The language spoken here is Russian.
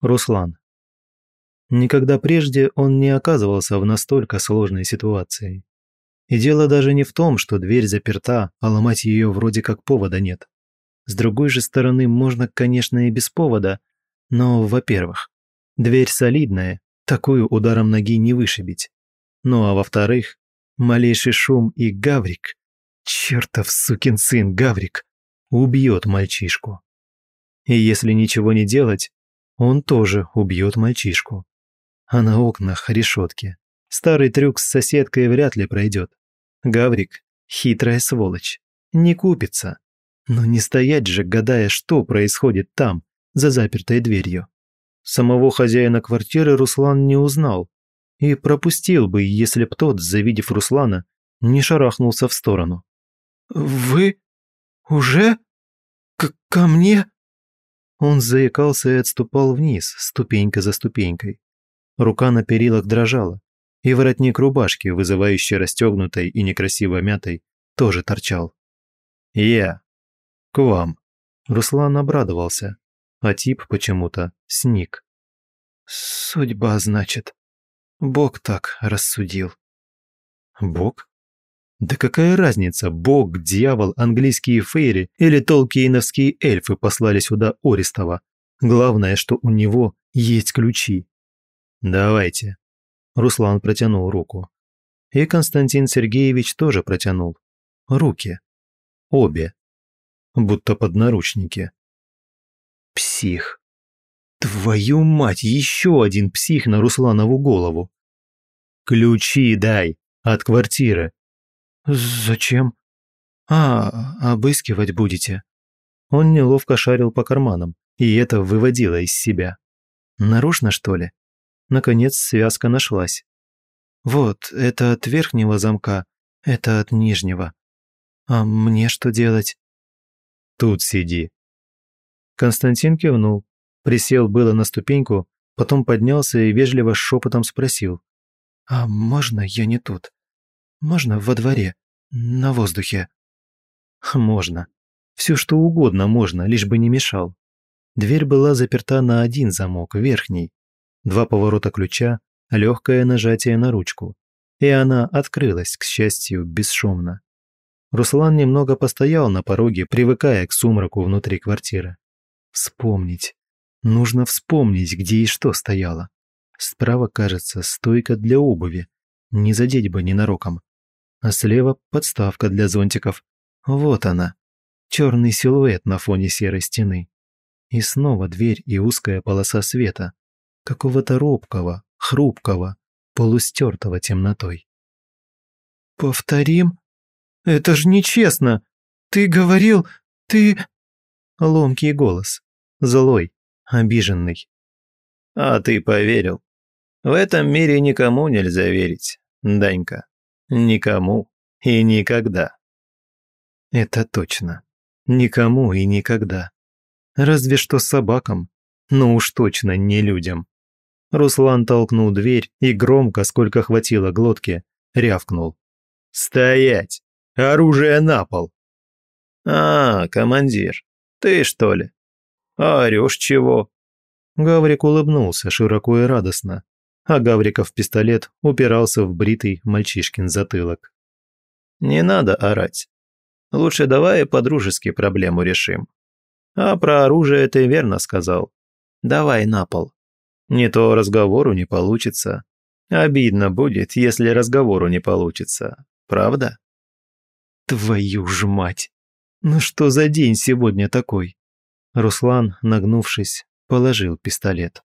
Руслан. Никогда прежде он не оказывался в настолько сложной ситуации. И дело даже не в том, что дверь заперта, а ломать ее вроде как повода нет. С другой же стороны, можно, конечно, и без повода, но, во-первых, дверь солидная, такую ударом ноги не вышибить. Ну а во-вторых, малейший шум и Гаврик, чертов сукин сын Гаврик, убьет мальчишку. И если ничего не делать, он тоже убьет мальчишку. А на окнах решетки. Старый трюк с соседкой вряд ли пройдет. Гаврик – хитрая сволочь. Не купится. Но не стоять же, гадая, что происходит там, за запертой дверью. Самого хозяина квартиры Руслан не узнал. И пропустил бы, если б тот, завидев Руслана, не шарахнулся в сторону. «Вы? Уже? К ко мне?» Он заикался и отступал вниз, ступенька за ступенькой. Рука на перилах дрожала, и воротник рубашки, вызывающе расстегнутой и некрасиво мятой, тоже торчал. «Я! К вам!» Руслан обрадовался, а тип почему-то сник. «Судьба, значит. Бог так рассудил». «Бог?» Да какая разница, бог, дьявол, английские фейри или толкиеновские эльфы послали сюда Орестова. Главное, что у него есть ключи. «Давайте». Руслан протянул руку. И Константин Сергеевич тоже протянул. Руки. Обе. Будто под наручники. Псих. Твою мать, еще один псих на Русланову голову. «Ключи дай! От квартиры!» «Зачем?» «А, обыскивать будете». Он неловко шарил по карманам, и это выводило из себя. «Нарочно, что ли?» Наконец связка нашлась. «Вот, это от верхнего замка, это от нижнего. А мне что делать?» «Тут сиди». Константин кивнул, присел было на ступеньку, потом поднялся и вежливо шепотом спросил. «А можно я не тут? Можно во дворе? На воздухе?» «Можно. Все что угодно можно, лишь бы не мешал». Дверь была заперта на один замок, верхний. Два поворота ключа, легкое нажатие на ручку. И она открылась, к счастью, бесшумно. Руслан немного постоял на пороге, привыкая к сумраку внутри квартиры. Вспомнить. Нужно вспомнить, где и что стояло. Справа, кажется, стойка для обуви. Не задеть бы ненароком а слева подставка для зонтиков. Вот она. Черный силуэт на фоне серой стены. И снова дверь и узкая полоса света. Какого-то робкого, хрупкого, полустертого темнотой. «Повторим? Это ж нечестно! Ты говорил, ты...» Ломкий голос. Злой, обиженный. «А ты поверил. В этом мире никому нельзя верить, Данька». Никому и никогда. Это точно. Никому и никогда. Разве что собакам, но уж точно не людям. Руслан толкнул дверь и громко, сколько хватило глотки, рявкнул. «Стоять! Оружие на пол!» «А, командир, ты что ли? А орешь чего?» Гаврик улыбнулся широко и радостно, а Гавриков пистолет упирался в бритый мальчишкин затылок. «Не надо орать. Лучше давай по-дружески проблему решим. А про оружие ты верно сказал. Давай на пол. Не то разговору не получится. Обидно будет, если разговору не получится. Правда?» «Твою ж мать! Ну что за день сегодня такой?» Руслан, нагнувшись, положил пистолет.